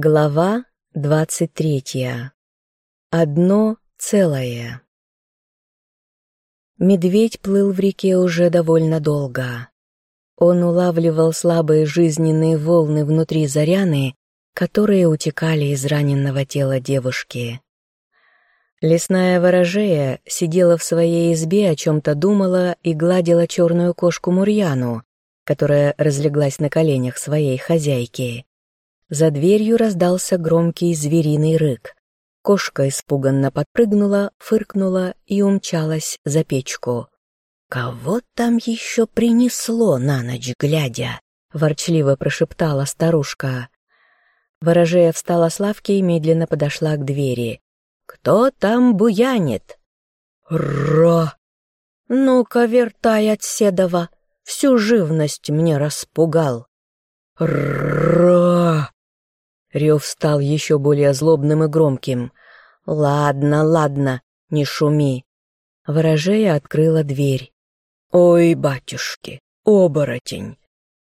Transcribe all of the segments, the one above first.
Глава двадцать третья. Одно целое. Медведь плыл в реке уже довольно долго. Он улавливал слабые жизненные волны внутри Заряны, которые утекали из раненного тела девушки. Лесная ворожея сидела в своей избе, о чем-то думала и гладила черную кошку Мурьяну, которая разлеглась на коленях своей хозяйки. За дверью раздался громкий звериный рык. Кошка испуганно подпрыгнула, фыркнула и умчалась за печку. «Кого там еще принесло на ночь глядя?» — ворчливо прошептала старушка. Ворожея встала с лавки и медленно подошла к двери. «Кто там буянит?» «Ра!» «Ну-ка, вертай от Седова, всю живность мне распугал». «Ра!» Рев стал еще более злобным и громким. «Ладно, ладно, не шуми». Ворожея открыла дверь. «Ой, батюшки, оборотень!»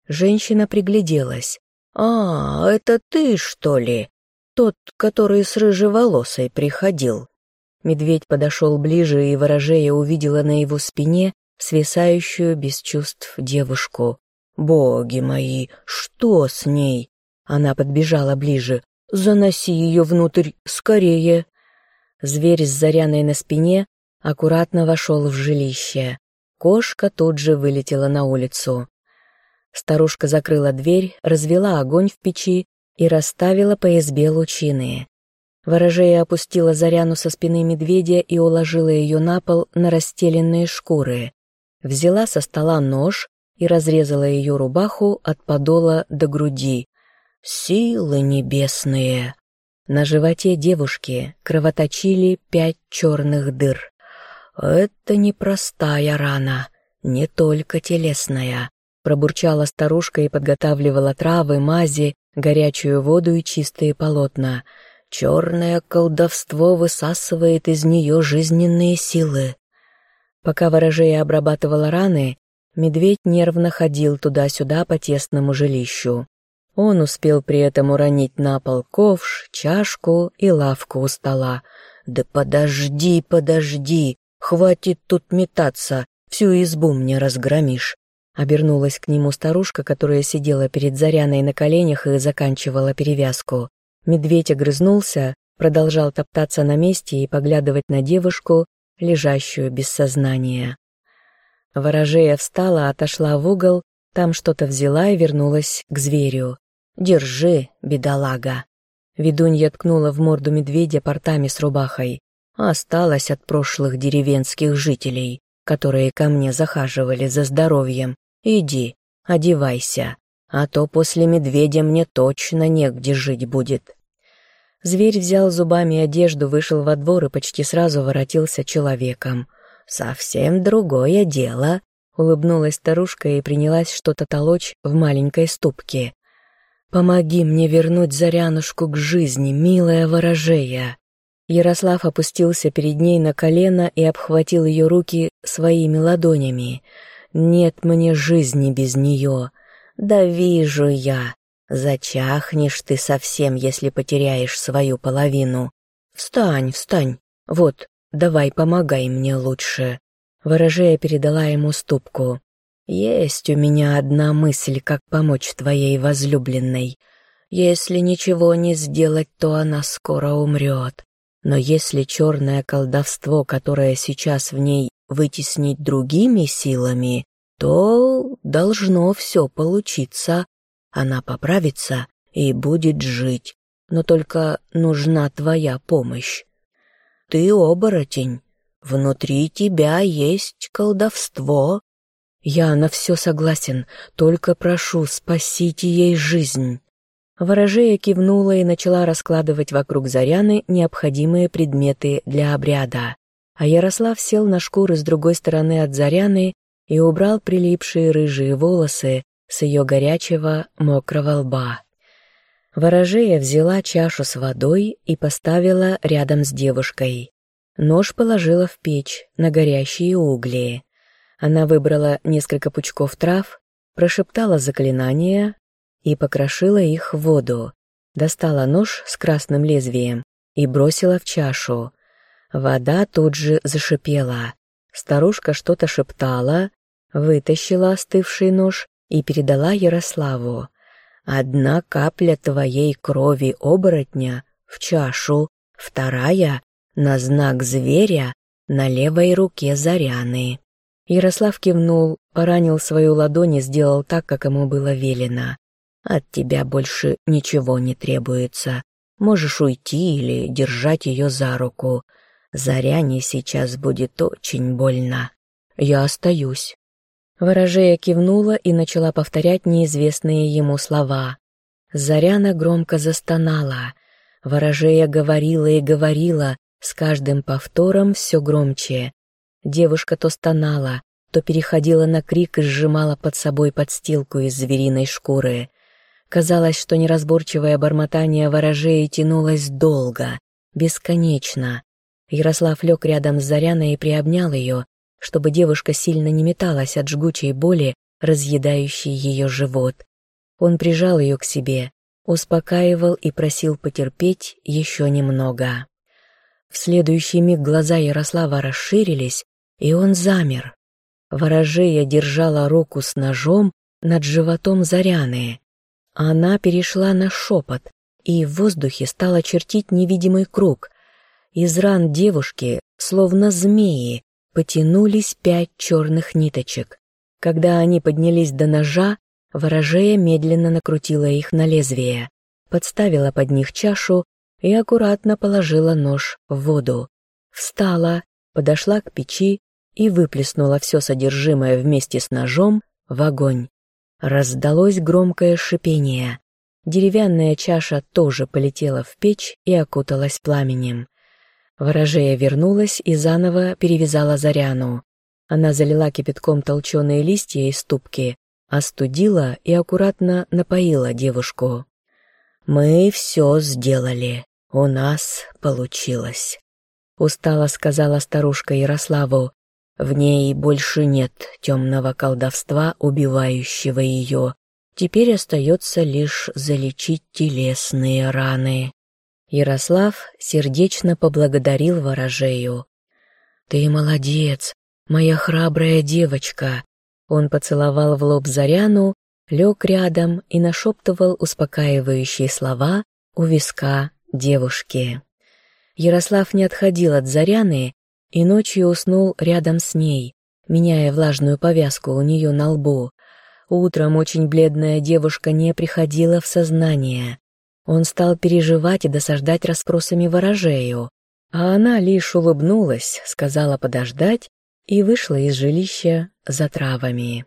Женщина пригляделась. «А, это ты, что ли? Тот, который с рыжеволосой приходил?» Медведь подошел ближе, и ворожея увидела на его спине свисающую без чувств девушку. «Боги мои, что с ней?» Она подбежала ближе. «Заноси ее внутрь, скорее!» Зверь с заряной на спине аккуратно вошел в жилище. Кошка тут же вылетела на улицу. Старушка закрыла дверь, развела огонь в печи и расставила по избе лучины. Ворожея опустила Заряну со спины медведя и уложила ее на пол на расстеленные шкуры. Взяла со стола нож и разрезала ее рубаху от подола до груди. Силы небесные! На животе девушки кровоточили пять черных дыр. Это непростая рана, не только телесная. Пробурчала старушка и подготавливала травы, мази, горячую воду и чистые полотна. Черное колдовство высасывает из нее жизненные силы. Пока ворожея обрабатывала раны, медведь нервно ходил туда-сюда по тесному жилищу. Он успел при этом уронить на пол ковш, чашку и лавку у стола. «Да подожди, подожди! Хватит тут метаться, всю избу мне разгромишь!» Обернулась к нему старушка, которая сидела перед Заряной на коленях и заканчивала перевязку. Медведь огрызнулся, продолжал топтаться на месте и поглядывать на девушку, лежащую без сознания. Ворожея встала, отошла в угол, там что-то взяла и вернулась к зверю. «Держи, бедолага!» Ведунья ткнула в морду медведя портами с рубахой. Осталось от прошлых деревенских жителей, которые ко мне захаживали за здоровьем. Иди, одевайся, а то после медведя мне точно негде жить будет. Зверь взял зубами одежду, вышел во двор и почти сразу воротился человеком. «Совсем другое дело», — улыбнулась старушка и принялась что-то толочь в маленькой ступке. «Помоги мне вернуть Зарянушку к жизни, милая ворожея!» Ярослав опустился перед ней на колено и обхватил ее руки своими ладонями. «Нет мне жизни без нее. Да вижу я. Зачахнешь ты совсем, если потеряешь свою половину. Встань, встань. Вот, давай помогай мне лучше». Ворожея передала ему ступку. Есть у меня одна мысль, как помочь твоей возлюбленной. Если ничего не сделать, то она скоро умрет. Но если черное колдовство, которое сейчас в ней, вытеснить другими силами, то должно все получиться. Она поправится и будет жить, но только нужна твоя помощь. Ты оборотень, внутри тебя есть колдовство, «Я на все согласен, только прошу, спасите ей жизнь». Ворожея кивнула и начала раскладывать вокруг Заряны необходимые предметы для обряда. А Ярослав сел на шкуры с другой стороны от Заряны и убрал прилипшие рыжие волосы с ее горячего мокрого лба. Ворожея взяла чашу с водой и поставила рядом с девушкой. Нож положила в печь на горящие угли. Она выбрала несколько пучков трав, прошептала заклинания и покрошила их в воду. достала нож с красным лезвием и бросила в чашу. Вода тут же зашипела. Старушка что-то шептала, вытащила остывший нож и передала Ярославу. «Одна капля твоей крови оборотня в чашу, вторая — на знак зверя на левой руке Заряны». Ярослав кивнул, поранил свою ладонь и сделал так, как ему было велено. «От тебя больше ничего не требуется. Можешь уйти или держать ее за руку. Заряне сейчас будет очень больно. Я остаюсь». Ворожея кивнула и начала повторять неизвестные ему слова. Заряна громко застонала. Ворожея говорила и говорила, с каждым повтором все громче. Девушка то стонала, то переходила на крик и сжимала под собой подстилку из звериной шкуры. Казалось, что неразборчивое бормотание ворожеи тянулось долго, бесконечно. Ярослав лег рядом с Заряной и приобнял ее, чтобы девушка сильно не металась от жгучей боли, разъедающей ее живот. Он прижал ее к себе, успокаивал и просил потерпеть еще немного. В следующий миг глаза Ярослава расширились, и он замер. Ворожея держала руку с ножом над животом Заряны. Она перешла на шепот, и в воздухе стала чертить невидимый круг. Из ран девушки, словно змеи, потянулись пять черных ниточек. Когда они поднялись до ножа, ворожея медленно накрутила их на лезвие, подставила под них чашу и аккуратно положила нож в воду. Встала, подошла к печи и выплеснула все содержимое вместе с ножом в огонь. Раздалось громкое шипение. Деревянная чаша тоже полетела в печь и окуталась пламенем. Ворожея вернулась и заново перевязала Заряну. Она залила кипятком толченые листья из ступки, остудила и аккуратно напоила девушку. «Мы все сделали. У нас получилось», — устало сказала старушка Ярославу. «В ней больше нет темного колдовства, убивающего ее. Теперь остается лишь залечить телесные раны». Ярослав сердечно поблагодарил ворожею. «Ты молодец, моя храбрая девочка!» Он поцеловал в лоб Заряну, лег рядом и нашептывал успокаивающие слова у виска девушки. Ярослав не отходил от Заряны и ночью уснул рядом с ней, меняя влажную повязку у нее на лбу. Утром очень бледная девушка не приходила в сознание. Он стал переживать и досаждать расспросами ворожею, а она лишь улыбнулась, сказала подождать и вышла из жилища за травами.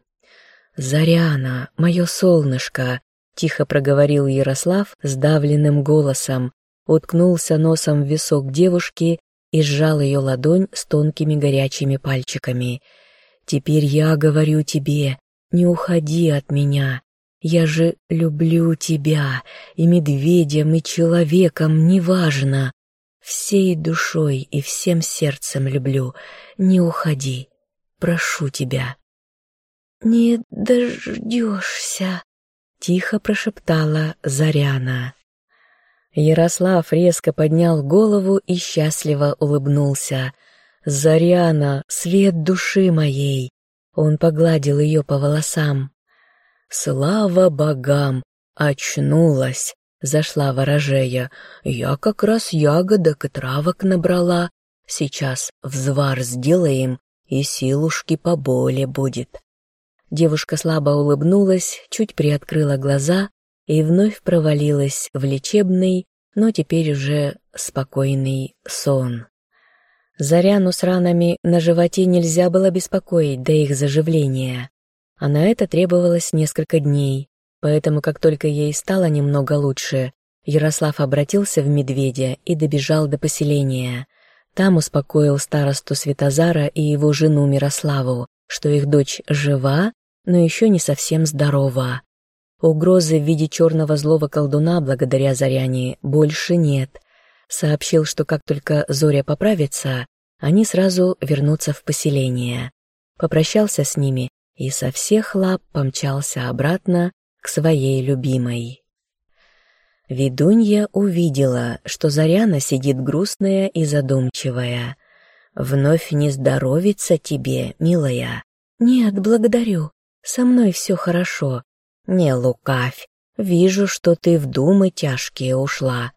«Заряна, мое солнышко!» — тихо проговорил Ярослав сдавленным голосом, уткнулся носом в висок девушки и сжал ее ладонь с тонкими горячими пальчиками. «Теперь я говорю тебе, не уходи от меня, я же люблю тебя, и медведем, и человеком, неважно. Всей душой и всем сердцем люблю. Не уходи, прошу тебя». «Не дождешься», — тихо прошептала Заряна. Ярослав резко поднял голову и счастливо улыбнулся. «Заряна, свет души моей!» Он погладил ее по волосам. «Слава богам! Очнулась!» — зашла ворожея. «Я как раз ягодок и травок набрала. Сейчас взвар сделаем, и силушки поболе будет». Девушка слабо улыбнулась, чуть приоткрыла глаза и вновь провалилась в лечебный, но теперь уже спокойный сон. Заряну с ранами на животе нельзя было беспокоить до их заживления а на это требовалось несколько дней, поэтому как только ей стало немного лучше, Ярослав обратился в медведя и добежал до поселения. Там успокоил старосту Светозара и его жену Мирославу, что их дочь жива, но еще не совсем здорова. Угрозы в виде черного злого колдуна благодаря Заряне больше нет. Сообщил, что как только Зоря поправится, они сразу вернутся в поселение. Попрощался с ними и со всех лап помчался обратно к своей любимой. Ведунья увидела, что Заряна сидит грустная и задумчивая. «Вновь не здоровится тебе, милая?» «Нет, благодарю. Со мной все хорошо. Не лукавь. Вижу, что ты в думы тяжкие ушла.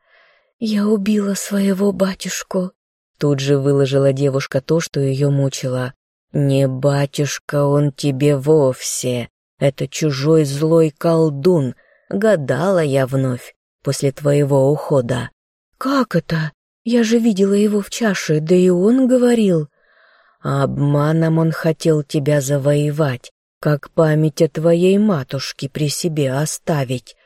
Я убила своего батюшку». Тут же выложила девушка то, что ее мучило. «Не батюшка он тебе вовсе. Это чужой злой колдун. Гадала я вновь после твоего ухода». «Как это? Я же видела его в чаше, да и он говорил». «Обманом он хотел тебя завоевать, как память о твоей матушке при себе оставить.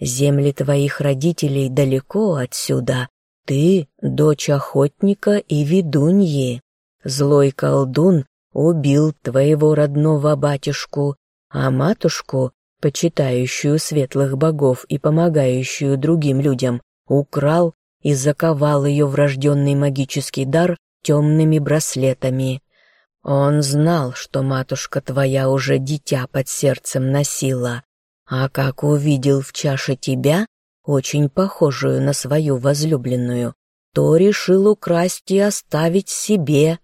Земли твоих родителей далеко отсюда. Ты — дочь охотника и ведуньи. Злой колдун убил твоего родного батюшку, а матушку, почитающую светлых богов и помогающую другим людям, украл и заковал ее врожденный магический дар темными браслетами. Он знал, что матушка твоя уже дитя под сердцем носила, а как увидел в чаше тебя, очень похожую на свою возлюбленную, то решил украсть и оставить себе.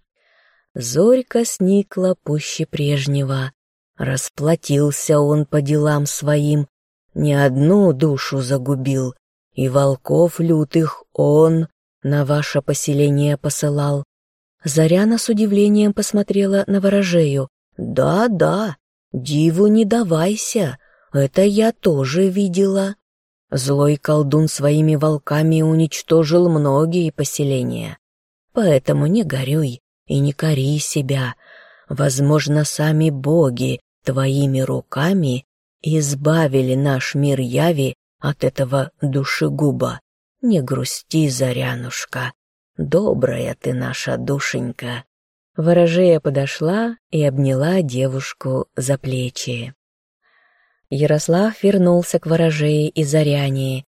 Зорька сникла пуще прежнего. Расплатился он по делам своим, не одну душу загубил, и волков лютых он на ваше поселение посылал. Заряна с удивлением посмотрела на ворожею. «Да-да, диву не давайся, это я тоже видела». Злой колдун своими волками уничтожил многие поселения. Поэтому не горюй и не кори себя. Возможно, сами боги твоими руками избавили наш мир яви от этого душегуба. Не грусти, Зарянушка, добрая ты наша душенька». Ворожея подошла и обняла девушку за плечи. Ярослав вернулся к ворожее и Заряне.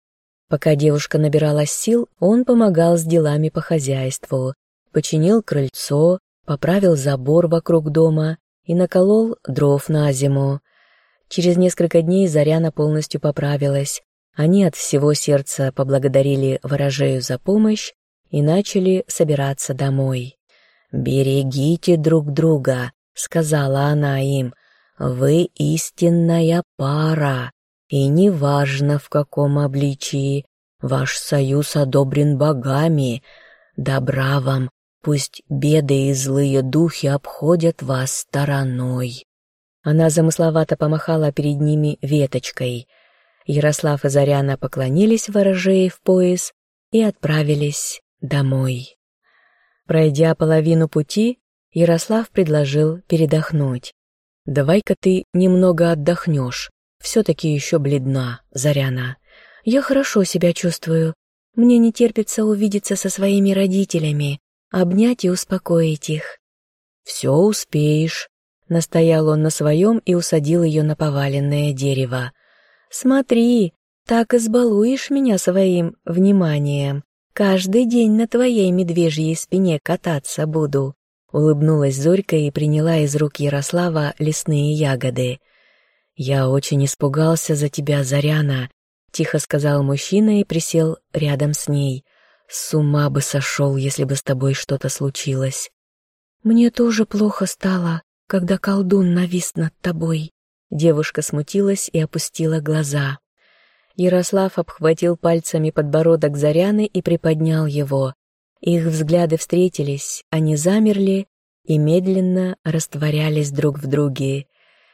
Пока девушка набиралась сил, он помогал с делами по хозяйству, починил крыльцо, поправил забор вокруг дома и наколол дров на зиму. Через несколько дней Заряна полностью поправилась. Они от всего сердца поблагодарили ворожею за помощь и начали собираться домой. «Берегите друг друга», — сказала она им, — «вы истинная пара, и неважно в каком обличии, ваш союз одобрен богами. Добра вам, пусть беды и злые духи обходят вас стороной». Она замысловато помахала перед ними веточкой — Ярослав и Заряна поклонились ворожее в пояс и отправились домой. Пройдя половину пути, Ярослав предложил передохнуть. «Давай-ка ты немного отдохнешь, все-таки еще бледна, Заряна. Я хорошо себя чувствую. Мне не терпится увидеться со своими родителями, обнять и успокоить их». «Все успеешь», — настоял он на своем и усадил ее на поваленное дерево. Смотри, так избалуешь меня своим вниманием. Каждый день на твоей медвежьей спине кататься буду». Улыбнулась Зорька и приняла из рук Ярослава лесные ягоды. «Я очень испугался за тебя, Заряна», — тихо сказал мужчина и присел рядом с ней. «С ума бы сошел, если бы с тобой что-то случилось». «Мне тоже плохо стало, когда колдун навис над тобой», Девушка смутилась и опустила глаза. Ярослав обхватил пальцами подбородок Заряны и приподнял его. Их взгляды встретились, они замерли и медленно растворялись друг в друге.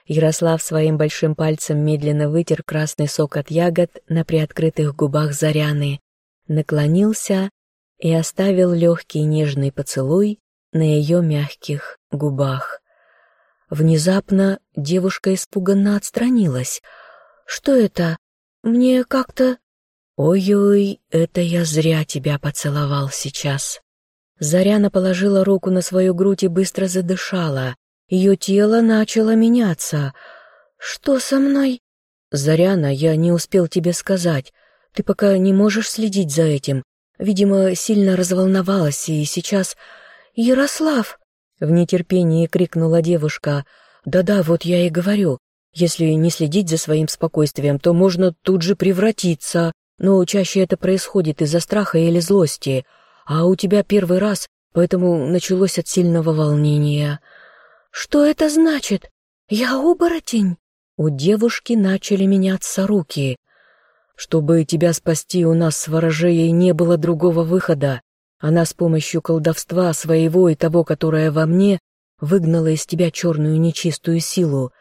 Ярослав своим большим пальцем медленно вытер красный сок от ягод на приоткрытых губах Заряны, наклонился и оставил легкий нежный поцелуй на ее мягких губах. Внезапно девушка испуганно отстранилась. «Что это? Мне как-то...» «Ой-ой, это я зря тебя поцеловал сейчас». Заряна положила руку на свою грудь и быстро задышала. Ее тело начало меняться. «Что со мной?» «Заряна, я не успел тебе сказать. Ты пока не можешь следить за этим. Видимо, сильно разволновалась, и сейчас...» «Ярослав!» В нетерпении крикнула девушка. «Да-да, вот я и говорю. Если не следить за своим спокойствием, то можно тут же превратиться. но чаще это происходит из-за страха или злости, а у тебя первый раз, поэтому началось от сильного волнения. Что это значит? Я оборотень? У девушки начали меняться руки. Чтобы тебя спасти, у нас с ворожеей не было другого выхода. Она с помощью колдовства своего и того, которое во мне, выгнала из тебя черную нечистую силу.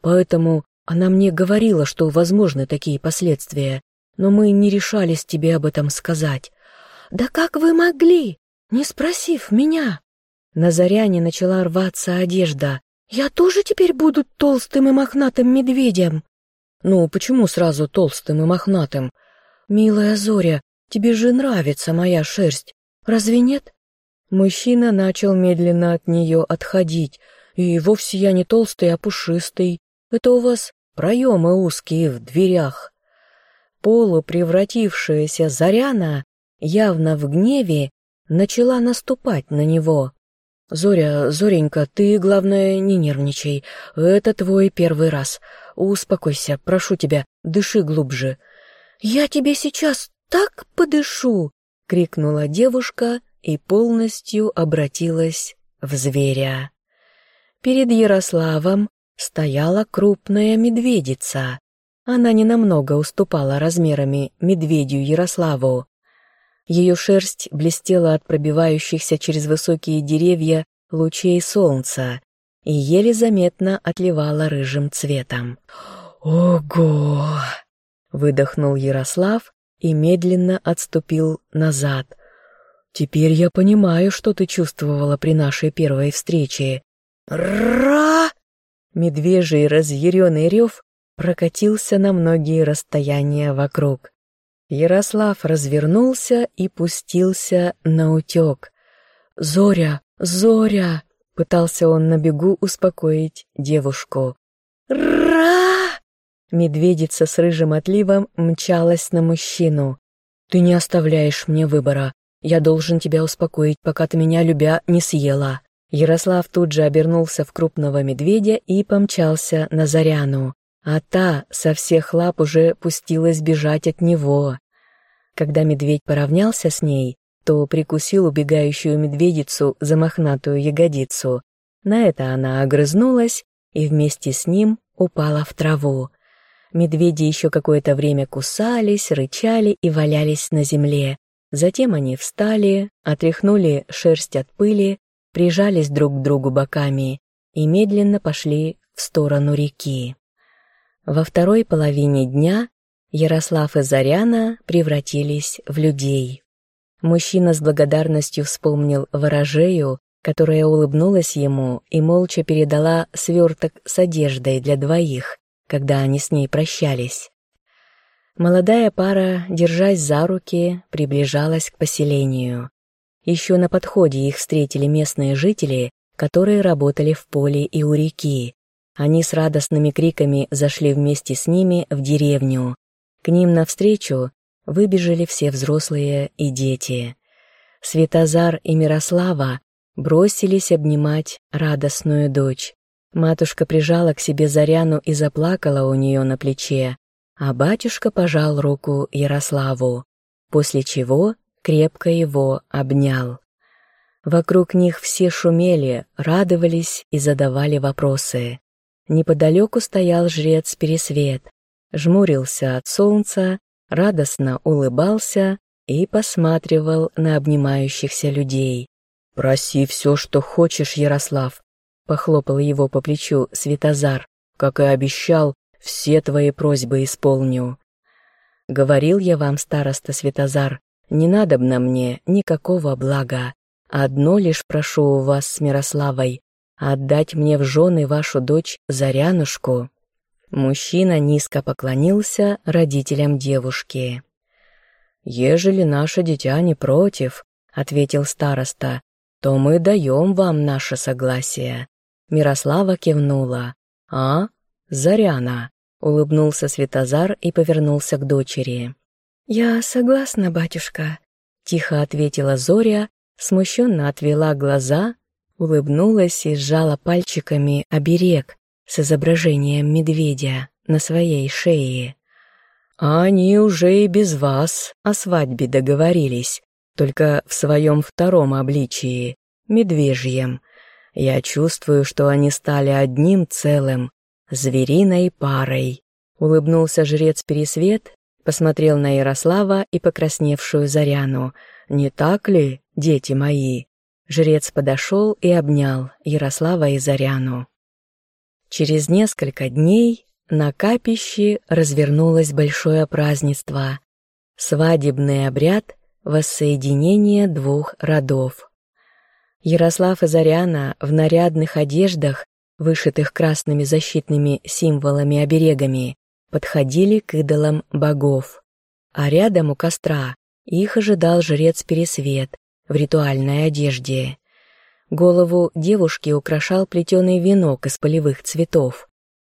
Поэтому она мне говорила, что возможны такие последствия, но мы не решались тебе об этом сказать. «Да как вы могли, не спросив меня?» На Заряне начала рваться одежда. «Я тоже теперь буду толстым и мохнатым медведем?» «Ну, почему сразу толстым и мохнатым?» «Милая Зоря, тебе же нравится моя шерсть, разве нет?» Мужчина начал медленно от нее отходить. «И вовсе я не толстый, а пушистый. Это у вас проемы узкие в дверях». Полупревратившаяся Заряна, явно в гневе, начала наступать на него. «Зоря, Зоренька, ты, главное, не нервничай. Это твой первый раз. Успокойся, прошу тебя, дыши глубже». «Я тебе сейчас так подышу!» — крикнула девушка и полностью обратилась в зверя. Перед Ярославом стояла крупная медведица. Она ненамного уступала размерами медведю Ярославу. Ее шерсть блестела от пробивающихся через высокие деревья лучей солнца и еле заметно отливала рыжим цветом. «Ого!» — выдохнул Ярослав и медленно отступил назад. «Теперь я понимаю, что ты чувствовала при нашей первой встрече». «Ра!» Медвежий разъяренный рев прокатился на многие расстояния вокруг. Ярослав развернулся и пустился на утек. «Зоря! Зоря!» — пытался он на бегу успокоить девушку. «Ра!» Медведица с рыжим отливом мчалась на мужчину. «Ты не оставляешь мне выбора. Я должен тебя успокоить, пока ты меня, любя, не съела». Ярослав тут же обернулся в крупного медведя и помчался на Заряну а та со всех лап уже пустилась бежать от него. Когда медведь поравнялся с ней, то прикусил убегающую медведицу за мохнатую ягодицу. На это она огрызнулась и вместе с ним упала в траву. Медведи еще какое-то время кусались, рычали и валялись на земле. Затем они встали, отряхнули шерсть от пыли, прижались друг к другу боками и медленно пошли в сторону реки. Во второй половине дня Ярослав и Заряна превратились в людей. Мужчина с благодарностью вспомнил ворожею, которая улыбнулась ему и молча передала сверток с одеждой для двоих, когда они с ней прощались. Молодая пара, держась за руки, приближалась к поселению. Еще на подходе их встретили местные жители, которые работали в поле и у реки, они с радостными криками зашли вместе с ними в деревню. К ним навстречу выбежали все взрослые и дети. Светозар и Мирослава бросились обнимать радостную дочь. Матушка прижала к себе Заряну и заплакала у нее на плече, а батюшка пожал руку Ярославу, после чего крепко его обнял. Вокруг них все шумели, радовались и задавали вопросы. Неподалеку стоял жрец Пересвет, жмурился от солнца, радостно улыбался и посматривал на обнимающихся людей. «Проси все, что хочешь, Ярослав», — похлопал его по плечу Светозар. «Как и обещал, все твои просьбы исполню». «Говорил я вам, староста Светозар, не надобно мне никакого блага. Одно лишь прошу у вас с Мирославой, отдать мне в жены вашу дочь Зарянушку». Мужчина низко поклонился родителям девушки. «Ежели наше дитя не против», — ответил староста, — «то мы даем вам наше согласие». Мирослава кивнула. «А? Заряна», — улыбнулся Светозар и повернулся к дочери. «Я согласна, батюшка», — тихо ответила Зоря, смущенно отвела глаза улыбнулась и сжала пальчиками оберег с изображением медведя на своей шее. Они уже и без вас о свадьбе договорились, только в своем втором обличии, медвежьем. Я чувствую, что они стали одним целым, звериной парой. Улыбнулся жрец Пересвет, посмотрел на Ярослава и покрасневшую Заряну. «Не так ли, дети мои?» Жрец подошел и обнял Ярослава и Заряну. Через несколько дней на капище развернулось большое празднество. Свадебный обряд воссоединения двух родов. Ярослав и Заряна в нарядных одеждах, вышитых красными защитными символами-оберегами, подходили к идолам богов. А рядом у костра их ожидал жрец Пересвет в ритуальной одежде. Голову девушки украшал плетеный венок из полевых цветов,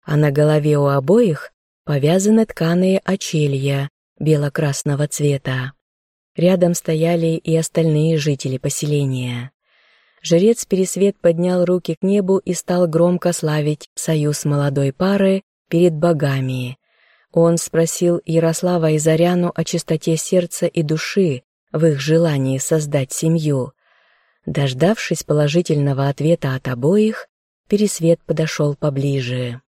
а на голове у обоих повязаны тканые очелья бело-красного цвета. Рядом стояли и остальные жители поселения. Жрец Пересвет поднял руки к небу и стал громко славить союз молодой пары перед богами. Он спросил Ярослава и Заряну о чистоте сердца и души в их желании создать семью. Дождавшись положительного ответа от обоих, Пересвет подошел поближе.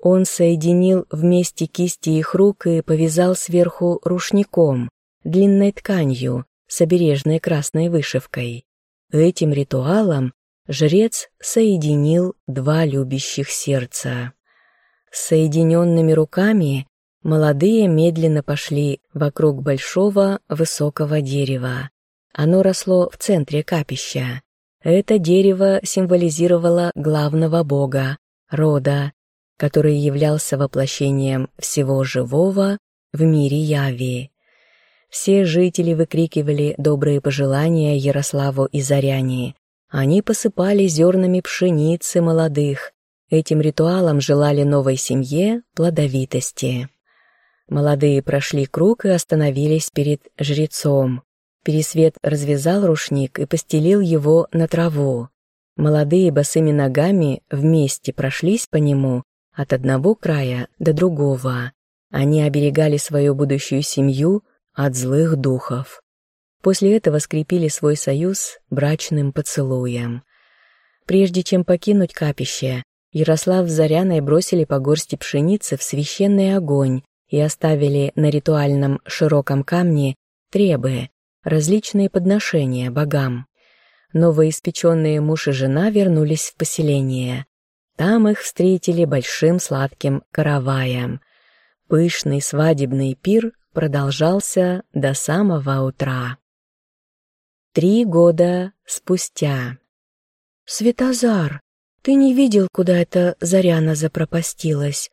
Он соединил вместе кисти их рук и повязал сверху рушником, длинной тканью с обережной красной вышивкой. Этим ритуалом жрец соединил два любящих сердца. Соединенными руками молодые медленно пошли вокруг большого высокого дерева. Оно росло в центре капища. Это дерево символизировало главного бога, рода, который являлся воплощением всего живого в мире Яви. Все жители выкрикивали добрые пожелания Ярославу и Заряне. Они посыпали зернами пшеницы молодых. Этим ритуалом желали новой семье плодовитости. Молодые прошли круг и остановились перед жрецом. Пересвет развязал рушник и постелил его на траву. Молодые босыми ногами вместе прошлись по нему от одного края до другого. Они оберегали свою будущую семью от злых духов. После этого скрепили свой союз брачным поцелуем. Прежде чем покинуть капище, Ярослав с Заряной бросили по горсти пшеницы в священный огонь и оставили на ритуальном широком камне требы, различные подношения богам. Новоиспеченные муж и жена вернулись в поселение. Там их встретили большим сладким караваем. Пышный свадебный пир продолжался до самого утра. Три года спустя. «Светозар, ты не видел, куда эта Заряна запропастилась?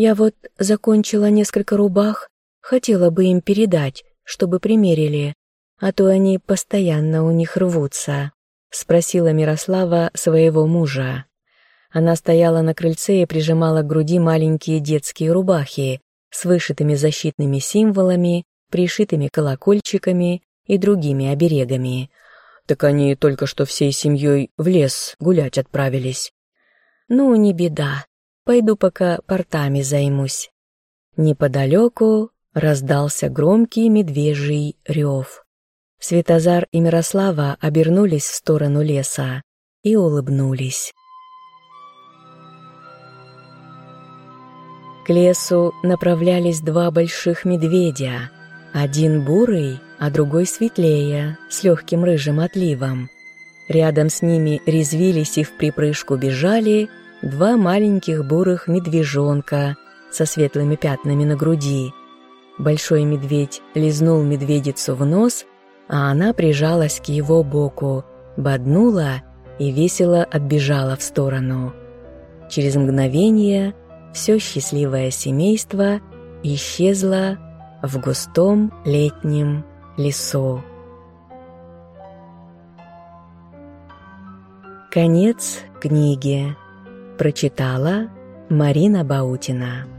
Я вот закончила несколько рубах, хотела бы им передать, чтобы примерили, а то они постоянно у них рвутся», — спросила Мирослава своего мужа. Она стояла на крыльце и прижимала к груди маленькие детские рубахи, с вышитыми защитными символами, пришитыми колокольчиками и другими оберегами. Так они только что всей семьей в лес гулять отправились. Ну, не беда, пойду пока портами займусь. Неподалеку раздался громкий медвежий рев. Светозар и Мирослава обернулись в сторону леса и улыбнулись. К лесу направлялись два больших медведя, один бурый, а другой светлее, с легким рыжим отливом. Рядом с ними резвились и в припрыжку бежали два маленьких бурых медвежонка со светлыми пятнами на груди. Большой медведь лизнул медведицу в нос, а она прижалась к его боку, боднула и весело отбежала в сторону. Через мгновение – все счастливое семейство исчезло в густом летнем лесу. Конец книги. Прочитала Марина Баутина.